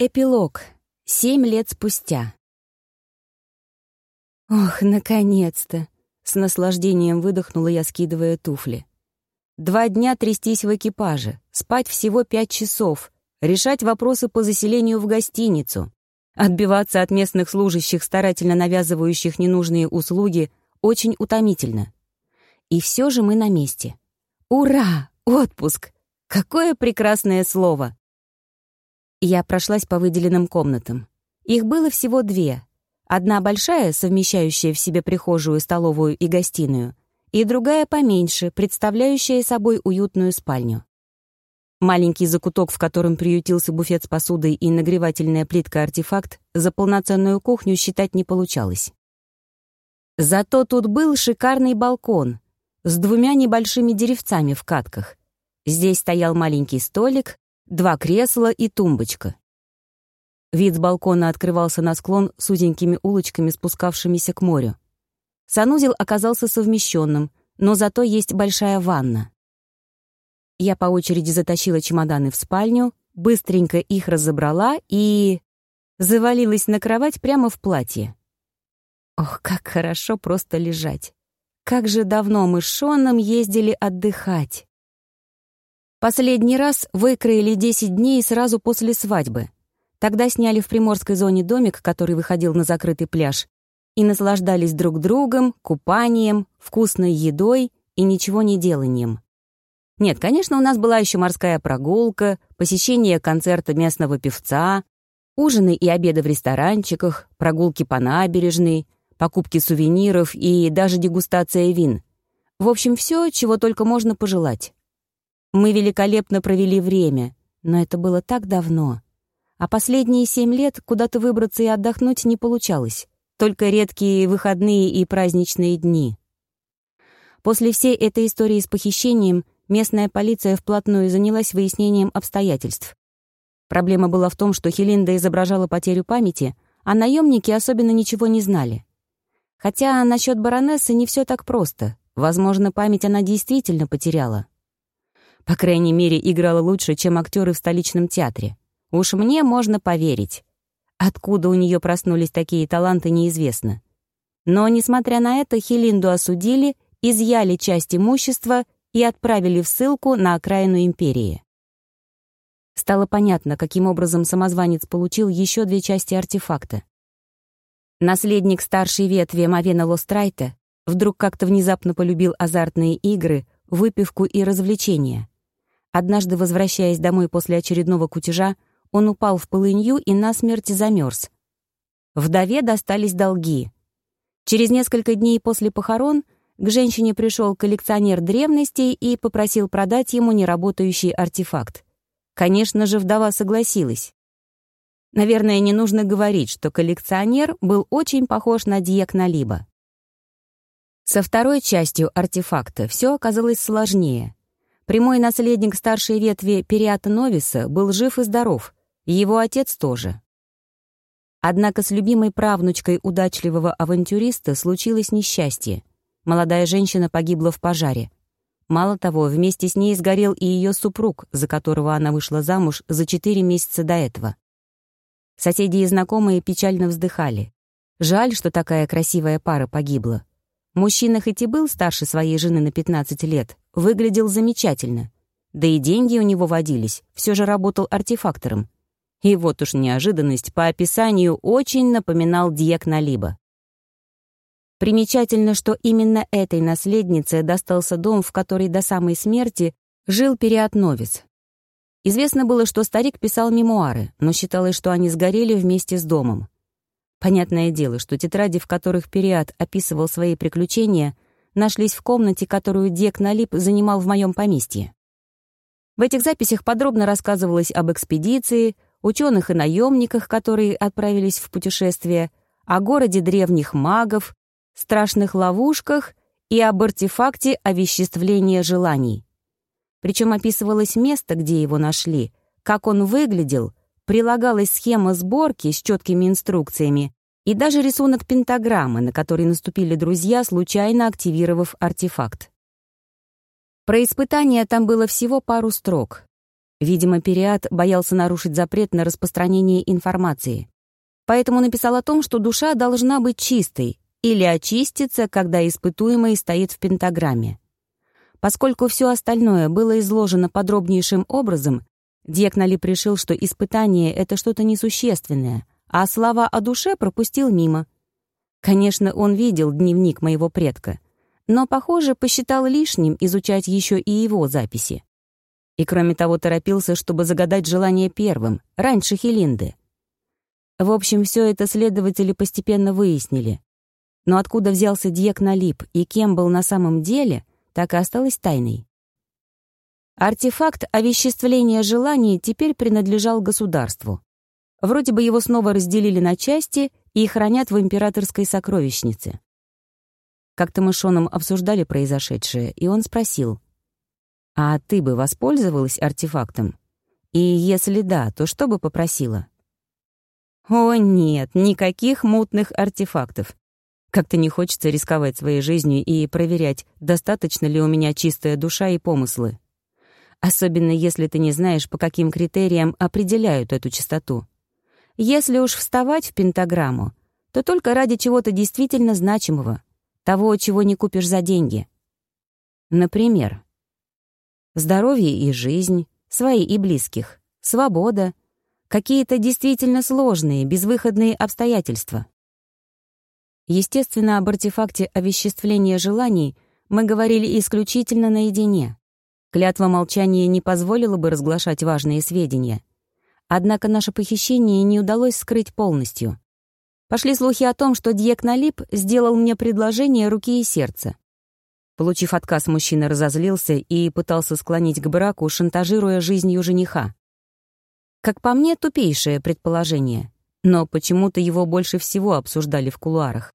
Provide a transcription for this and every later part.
Эпилог. Семь лет спустя. Ох, наконец-то! С наслаждением выдохнула я, скидывая туфли. Два дня трястись в экипаже, спать всего пять часов, решать вопросы по заселению в гостиницу, отбиваться от местных служащих, старательно навязывающих ненужные услуги, очень утомительно. И все же мы на месте. Ура! Отпуск! Какое прекрасное слово! Я прошлась по выделенным комнатам. Их было всего две. Одна большая, совмещающая в себе прихожую, столовую и гостиную, и другая поменьше, представляющая собой уютную спальню. Маленький закуток, в котором приютился буфет с посудой и нагревательная плитка-артефакт, за полноценную кухню считать не получалось. Зато тут был шикарный балкон с двумя небольшими деревцами в катках. Здесь стоял маленький столик, два кресла и тумбочка. Вид с балкона открывался на склон с узенькими улочками, спускавшимися к морю. Санузел оказался совмещенным, но зато есть большая ванна. Я по очереди затащила чемоданы в спальню, быстренько их разобрала и... завалилась на кровать прямо в платье. Ох, как хорошо просто лежать. Как же давно мы с Шоном ездили отдыхать. Последний раз выкроили 10 дней сразу после свадьбы. Тогда сняли в приморской зоне домик, который выходил на закрытый пляж, и наслаждались друг другом, купанием, вкусной едой и ничего не деланием. Нет, конечно, у нас была еще морская прогулка, посещение концерта местного певца, ужины и обеды в ресторанчиках, прогулки по набережной, покупки сувениров и даже дегустация вин. В общем, все, чего только можно пожелать. Мы великолепно провели время, но это было так давно. А последние семь лет куда-то выбраться и отдохнуть не получалось. Только редкие выходные и праздничные дни. После всей этой истории с похищением местная полиция вплотную занялась выяснением обстоятельств. Проблема была в том, что Хелинда изображала потерю памяти, а наемники особенно ничего не знали. Хотя насчет баронессы не все так просто. Возможно, память она действительно потеряла. По крайней мере, играла лучше, чем актеры в столичном театре. Уж мне можно поверить. Откуда у нее проснулись такие таланты, неизвестно. Но, несмотря на это, Хелинду осудили, изъяли часть имущества и отправили в ссылку на окраину империи. Стало понятно, каким образом самозванец получил еще две части артефакта. Наследник старшей ветви Мавена Лострайта вдруг как-то внезапно полюбил азартные игры, выпивку и развлечения. Однажды, возвращаясь домой после очередного кутежа, он упал в полынью и насмерть замерз. Вдове достались долги. Через несколько дней после похорон к женщине пришел коллекционер древностей и попросил продать ему неработающий артефакт. Конечно же, вдова согласилась. Наверное, не нужно говорить, что коллекционер был очень похож на Дьекна Либо. Со второй частью артефакта все оказалось сложнее. Прямой наследник старшей ветви Периата Новиса был жив и здоров, его отец тоже. Однако с любимой правнучкой удачливого авантюриста случилось несчастье. Молодая женщина погибла в пожаре. Мало того, вместе с ней сгорел и ее супруг, за которого она вышла замуж за четыре месяца до этого. Соседи и знакомые печально вздыхали. Жаль, что такая красивая пара погибла. Мужчина хоть и был старше своей жены на 15 лет, выглядел замечательно. Да и деньги у него водились, все же работал артефактором. И вот уж неожиданность по описанию очень напоминал Дьек Налиба. Примечательно, что именно этой наследнице достался дом, в который до самой смерти жил Периатновец. Известно было, что старик писал мемуары, но считалось, что они сгорели вместе с домом. Понятное дело, что тетради, в которых Периад описывал свои приключения, нашлись в комнате, которую Дек Налип занимал в моем поместье. В этих записях подробно рассказывалось об экспедиции, ученых и наемниках, которые отправились в путешествие, о городе древних магов, страшных ловушках и об артефакте овеществления желаний. Причем описывалось место, где его нашли, как он выглядел — прилагалась схема сборки с четкими инструкциями и даже рисунок пентаграммы, на который наступили друзья, случайно активировав артефакт. Про испытания там было всего пару строк. Видимо, Периат боялся нарушить запрет на распространение информации. Поэтому написал о том, что душа должна быть чистой или очиститься, когда испытуемый стоит в пентаграмме. Поскольку все остальное было изложено подробнейшим образом, Дьякналип решил, что испытание — это что-то несущественное, а слова о душе пропустил мимо. Конечно, он видел дневник моего предка, но, похоже, посчитал лишним изучать еще и его записи. И, кроме того, торопился, чтобы загадать желание первым, раньше Хелинды. В общем, все это следователи постепенно выяснили. Но откуда взялся Дьек Налип и кем был на самом деле, так и осталось тайной. Артефакт овеществления желаний теперь принадлежал государству. Вроде бы его снова разделили на части и хранят в императорской сокровищнице. Как-то мы с Шоном обсуждали произошедшее, и он спросил, «А ты бы воспользовалась артефактом? И если да, то что бы попросила?» «О нет, никаких мутных артефактов. Как-то не хочется рисковать своей жизнью и проверять, достаточно ли у меня чистая душа и помыслы. Особенно если ты не знаешь, по каким критериям определяют эту чистоту. Если уж вставать в пентаграмму, то только ради чего-то действительно значимого, того, чего не купишь за деньги. Например, здоровье и жизнь, свои и близких, свобода, какие-то действительно сложные, безвыходные обстоятельства. Естественно, об артефакте овеществления желаний мы говорили исключительно наедине. Клятва молчания не позволила бы разглашать важные сведения. Однако наше похищение не удалось скрыть полностью. Пошли слухи о том, что Дьек Налип сделал мне предложение руки и сердца. Получив отказ, мужчина разозлился и пытался склонить к браку, шантажируя жизнью жениха. Как по мне, тупейшее предположение, но почему-то его больше всего обсуждали в кулуарах.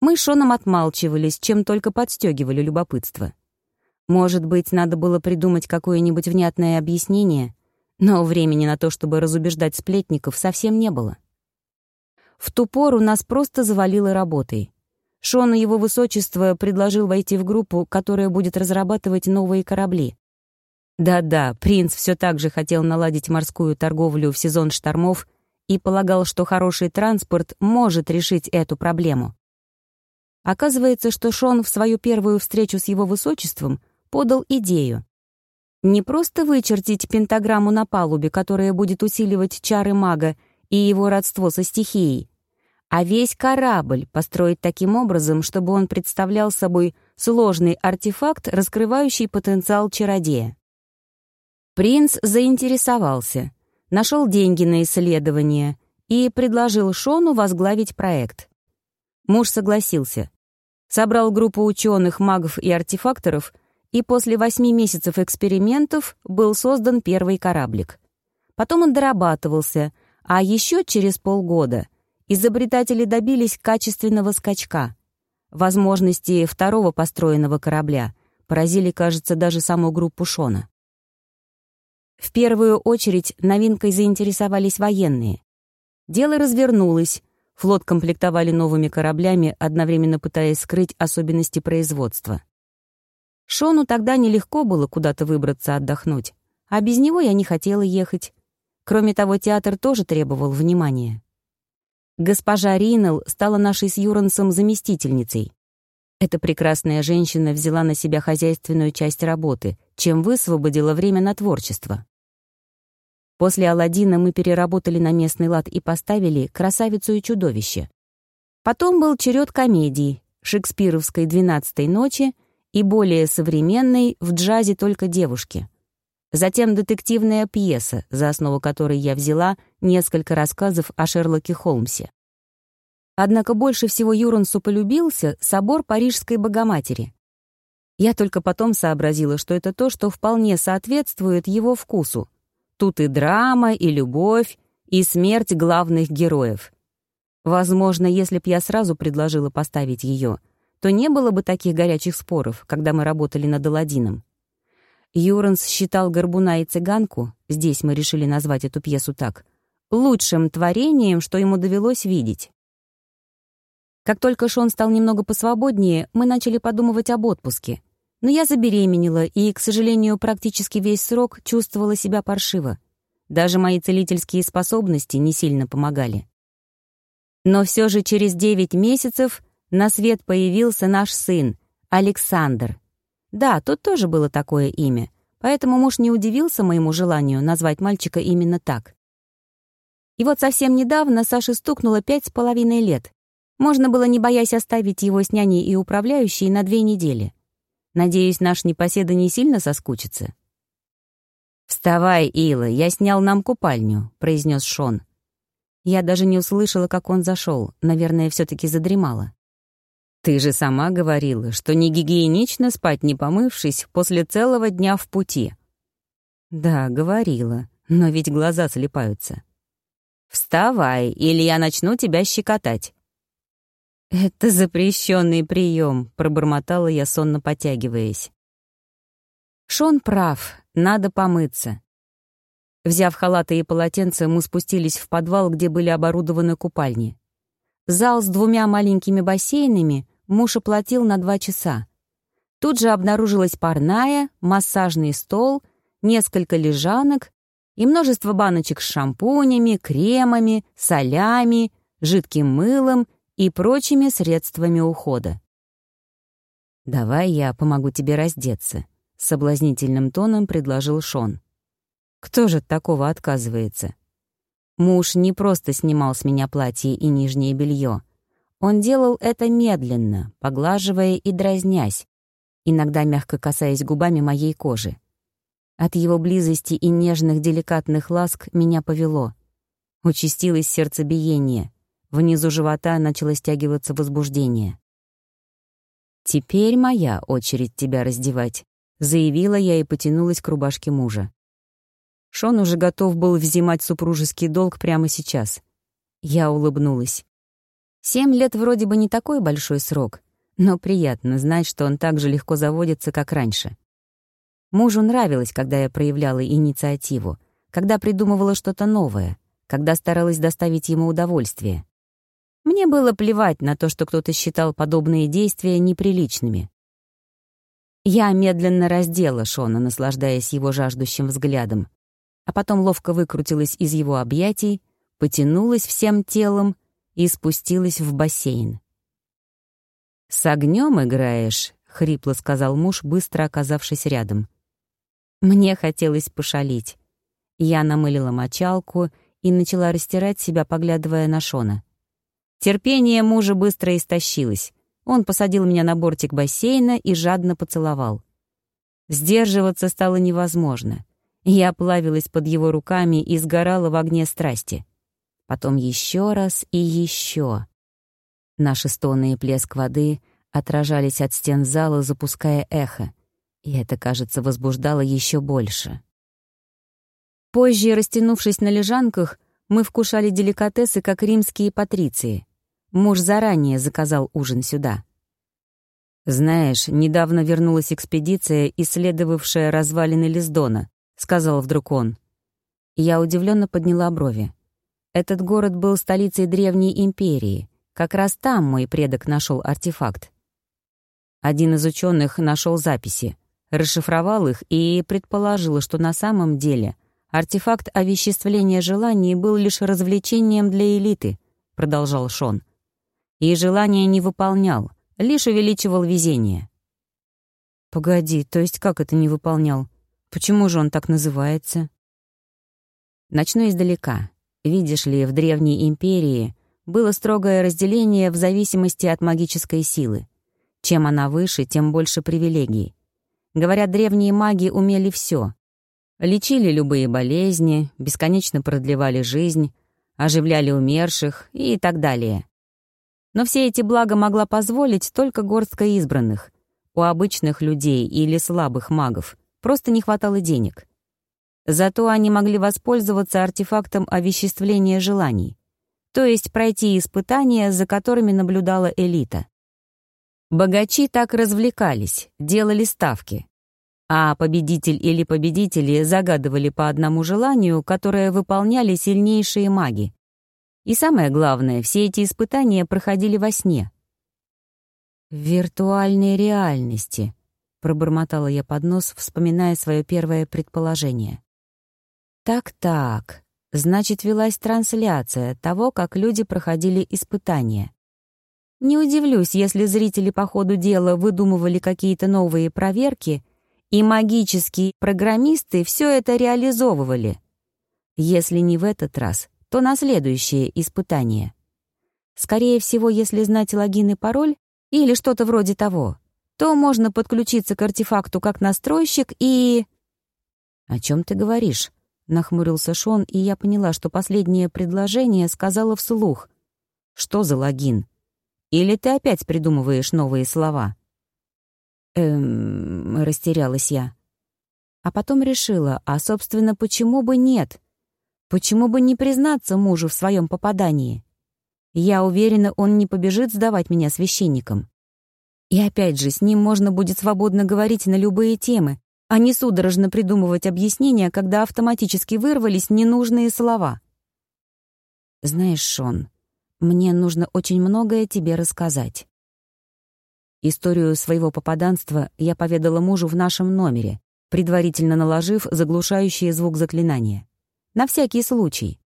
Мы с Шоном отмалчивались, чем только подстегивали любопытство. Может быть, надо было придумать какое-нибудь внятное объяснение, но времени на то, чтобы разубеждать сплетников, совсем не было. В ту пору нас просто завалило работой. Шон и его высочество предложил войти в группу, которая будет разрабатывать новые корабли. Да-да, принц все так же хотел наладить морскую торговлю в сезон штормов и полагал, что хороший транспорт может решить эту проблему. Оказывается, что Шон в свою первую встречу с его высочеством подал идею. Не просто вычертить пентаграмму на палубе, которая будет усиливать чары мага и его родство со стихией, а весь корабль построить таким образом, чтобы он представлял собой сложный артефакт, раскрывающий потенциал чародея. Принц заинтересовался, нашел деньги на исследование и предложил Шону возглавить проект. Муж согласился. Собрал группу ученых, магов и артефакторов — и после восьми месяцев экспериментов был создан первый кораблик. Потом он дорабатывался, а еще через полгода изобретатели добились качественного скачка. Возможности второго построенного корабля поразили, кажется, даже саму группу Шона. В первую очередь новинкой заинтересовались военные. Дело развернулось, флот комплектовали новыми кораблями, одновременно пытаясь скрыть особенности производства. Шону тогда нелегко было куда-то выбраться отдохнуть, а без него я не хотела ехать. Кроме того, театр тоже требовал внимания. Госпожа Ринелл стала нашей с Юрансом заместительницей. Эта прекрасная женщина взяла на себя хозяйственную часть работы, чем высвободила время на творчество. После «Аладдина» мы переработали на местный лад и поставили «Красавицу и чудовище». Потом был черед комедии, шекспировской «Двенадцатой ночи» и более современной в джазе только девушки. Затем детективная пьеса, за основу которой я взяла несколько рассказов о Шерлоке Холмсе. Однако больше всего Юрансу полюбился собор Парижской Богоматери. Я только потом сообразила, что это то, что вполне соответствует его вкусу. Тут и драма, и любовь, и смерть главных героев. Возможно, если б я сразу предложила поставить ее, то не было бы таких горячих споров, когда мы работали над Аладдином. Юранс считал «Горбуна и цыганку», здесь мы решили назвать эту пьесу так, лучшим творением, что ему довелось видеть. Как только Шон стал немного посвободнее, мы начали подумывать об отпуске. Но я забеременела и, к сожалению, практически весь срок чувствовала себя паршиво. Даже мои целительские способности не сильно помогали. Но все же через девять месяцев на свет появился наш сын, Александр. Да, тут тоже было такое имя, поэтому муж не удивился моему желанию назвать мальчика именно так. И вот совсем недавно Саше стукнуло пять с половиной лет. Можно было, не боясь, оставить его с няней и управляющей на две недели. Надеюсь, наш непоседа не сильно соскучится. «Вставай, Ила, я снял нам купальню», — произнес Шон. Я даже не услышала, как он зашел. Наверное, все таки задремала. «Ты же сама говорила, что не гигиенично спать, не помывшись, после целого дня в пути». «Да, говорила, но ведь глаза слепаются». «Вставай, или я начну тебя щекотать». «Это запрещенный прием», — пробормотала я, сонно потягиваясь. Шон прав, надо помыться. Взяв халаты и полотенце, мы спустились в подвал, где были оборудованы купальни. Зал с двумя маленькими бассейнами муж оплатил на два часа. Тут же обнаружилась парная, массажный стол, несколько лежанок и множество баночек с шампунями, кремами, солями, жидким мылом и прочими средствами ухода. «Давай я помогу тебе раздеться», — соблазнительным тоном предложил Шон. «Кто же от такого отказывается?» Муж не просто снимал с меня платье и нижнее белье. Он делал это медленно, поглаживая и дразнясь, иногда мягко касаясь губами моей кожи. От его близости и нежных деликатных ласк меня повело. Участилось сердцебиение. Внизу живота начало стягиваться возбуждение. «Теперь моя очередь тебя раздевать», — заявила я и потянулась к рубашке мужа. Шон уже готов был взимать супружеский долг прямо сейчас. Я улыбнулась. Семь лет вроде бы не такой большой срок, но приятно знать, что он так же легко заводится, как раньше. Мужу нравилось, когда я проявляла инициативу, когда придумывала что-то новое, когда старалась доставить ему удовольствие. Мне было плевать на то, что кто-то считал подобные действия неприличными. Я медленно раздела Шона, наслаждаясь его жаждущим взглядом, а потом ловко выкрутилась из его объятий, потянулась всем телом и спустилась в бассейн. «С огнем играешь?» — хрипло сказал муж, быстро оказавшись рядом. Мне хотелось пошалить. Я намылила мочалку и начала растирать себя, поглядывая на Шона. Терпение мужа быстро истощилось. Он посадил меня на бортик бассейна и жадно поцеловал. Сдерживаться стало невозможно. Я плавилась под его руками и сгорала в огне страсти. Потом еще раз и еще. Наши стоны и плеск воды отражались от стен зала, запуская эхо и это, кажется, возбуждало еще больше. Позже, растянувшись на лежанках, мы вкушали деликатесы, как римские патриции. Муж заранее заказал ужин сюда. «Знаешь, недавно вернулась экспедиция, исследовавшая развалины Лиздона», — сказал вдруг он. Я удивленно подняла брови. Этот город был столицей древней империи. Как раз там мой предок нашел артефакт. Один из ученых нашел записи расшифровал их и предположил, что на самом деле артефакт овеществления желаний был лишь развлечением для элиты, продолжал Шон. И желания не выполнял, лишь увеличивал везение. Погоди, то есть как это не выполнял? Почему же он так называется? Начну издалека. Видишь ли, в Древней Империи было строгое разделение в зависимости от магической силы. Чем она выше, тем больше привилегий. Говорят, древние маги умели все. Лечили любые болезни, бесконечно продлевали жизнь, оживляли умерших и так далее. Но все эти блага могла позволить только горстка избранных. У обычных людей или слабых магов просто не хватало денег. Зато они могли воспользоваться артефактом овеществления желаний, то есть пройти испытания, за которыми наблюдала элита. Богачи так развлекались, делали ставки, а победитель или победители загадывали по одному желанию, которое выполняли сильнейшие маги. И самое главное, все эти испытания проходили во сне. В виртуальной реальности. — пробормотала я под нос, вспоминая свое первое предположение. «Так-так, значит, велась трансляция того, как люди проходили испытания. Не удивлюсь, если зрители по ходу дела выдумывали какие-то новые проверки, и магические программисты все это реализовывали. Если не в этот раз, то на следующее испытание. Скорее всего, если знать логин и пароль, или что-то вроде того, то можно подключиться к артефакту как настройщик и... «О чем ты говоришь?» — нахмурился Шон, и я поняла, что последнее предложение сказала вслух. «Что за логин?» Или ты опять придумываешь новые слова?» «Эм...» — растерялась я. А потом решила, а, собственно, почему бы нет? Почему бы не признаться мужу в своем попадании? Я уверена, он не побежит сдавать меня священникам. И опять же, с ним можно будет свободно говорить на любые темы, а не судорожно придумывать объяснения, когда автоматически вырвались ненужные слова. «Знаешь, Шон, мне нужно очень многое тебе рассказать. Историю своего попаданства я поведала мужу в нашем номере, предварительно наложив заглушающий звук заклинания. На всякий случай.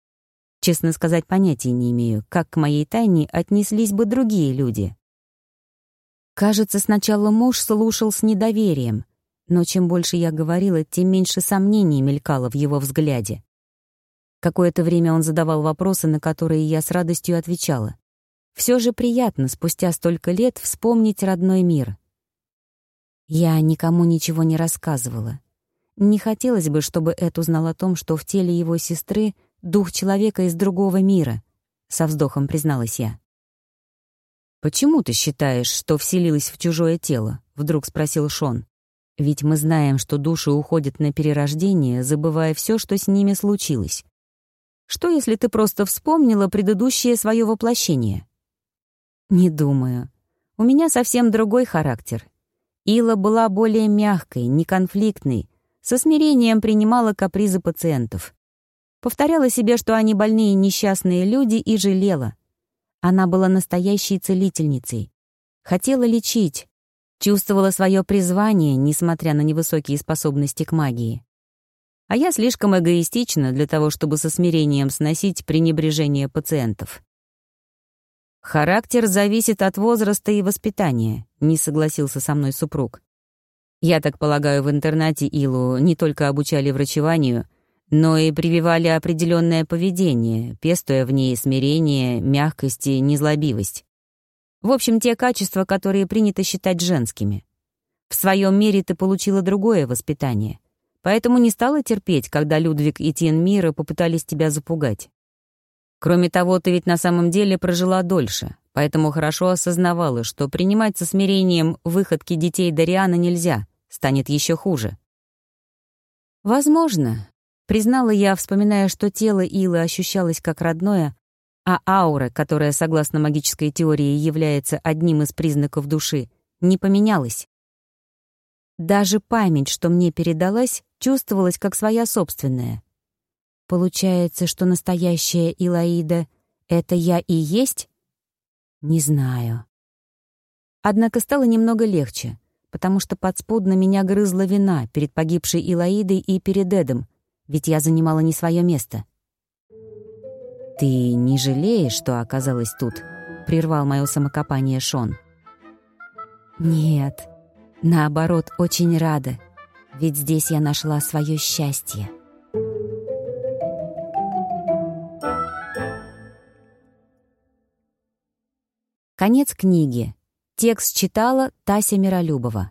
Честно сказать, понятия не имею, как к моей тайне отнеслись бы другие люди. Кажется, сначала муж слушал с недоверием, но чем больше я говорила, тем меньше сомнений мелькало в его взгляде. Какое-то время он задавал вопросы, на которые я с радостью отвечала. Все же приятно спустя столько лет вспомнить родной мир. Я никому ничего не рассказывала. Не хотелось бы, чтобы Эд узнал о том, что в теле его сестры дух человека из другого мира, со вздохом призналась я. «Почему ты считаешь, что вселилась в чужое тело?» — вдруг спросил Шон. «Ведь мы знаем, что души уходят на перерождение, забывая все, что с ними случилось. Что, если ты просто вспомнила предыдущее свое воплощение? Не думаю. У меня совсем другой характер. Ила была более мягкой, неконфликтной, со смирением принимала капризы пациентов. Повторяла себе, что они больные несчастные люди, и жалела. Она была настоящей целительницей. Хотела лечить, чувствовала свое призвание, несмотря на невысокие способности к магии а я слишком эгоистична для того, чтобы со смирением сносить пренебрежение пациентов. «Характер зависит от возраста и воспитания», — не согласился со мной супруг. «Я так полагаю, в интернате Илу не только обучали врачеванию, но и прививали определенное поведение, пестуя в ней смирение, мягкость и незлобивость. В общем, те качества, которые принято считать женскими. В своем мире ты получила другое воспитание поэтому не стала терпеть, когда Людвиг и Тин Мира попытались тебя запугать. Кроме того, ты ведь на самом деле прожила дольше, поэтому хорошо осознавала, что принимать со смирением выходки детей Дариана нельзя, станет еще хуже. «Возможно», — признала я, вспоминая, что тело Илы ощущалось как родное, а аура, которая, согласно магической теории, является одним из признаков души, не поменялась. Даже память, что мне передалась, чувствовалась как своя собственная. Получается, что настоящая Илаида — это я и есть? Не знаю. Однако стало немного легче, потому что подспудно меня грызла вина перед погибшей Илаидой и перед Эдом, ведь я занимала не свое место. «Ты не жалеешь, что оказалась тут?» — прервал мое самокопание Шон. «Нет», Наоборот, очень рада, ведь здесь я нашла свое счастье. Конец книги. Текст читала Тася Миролюбова.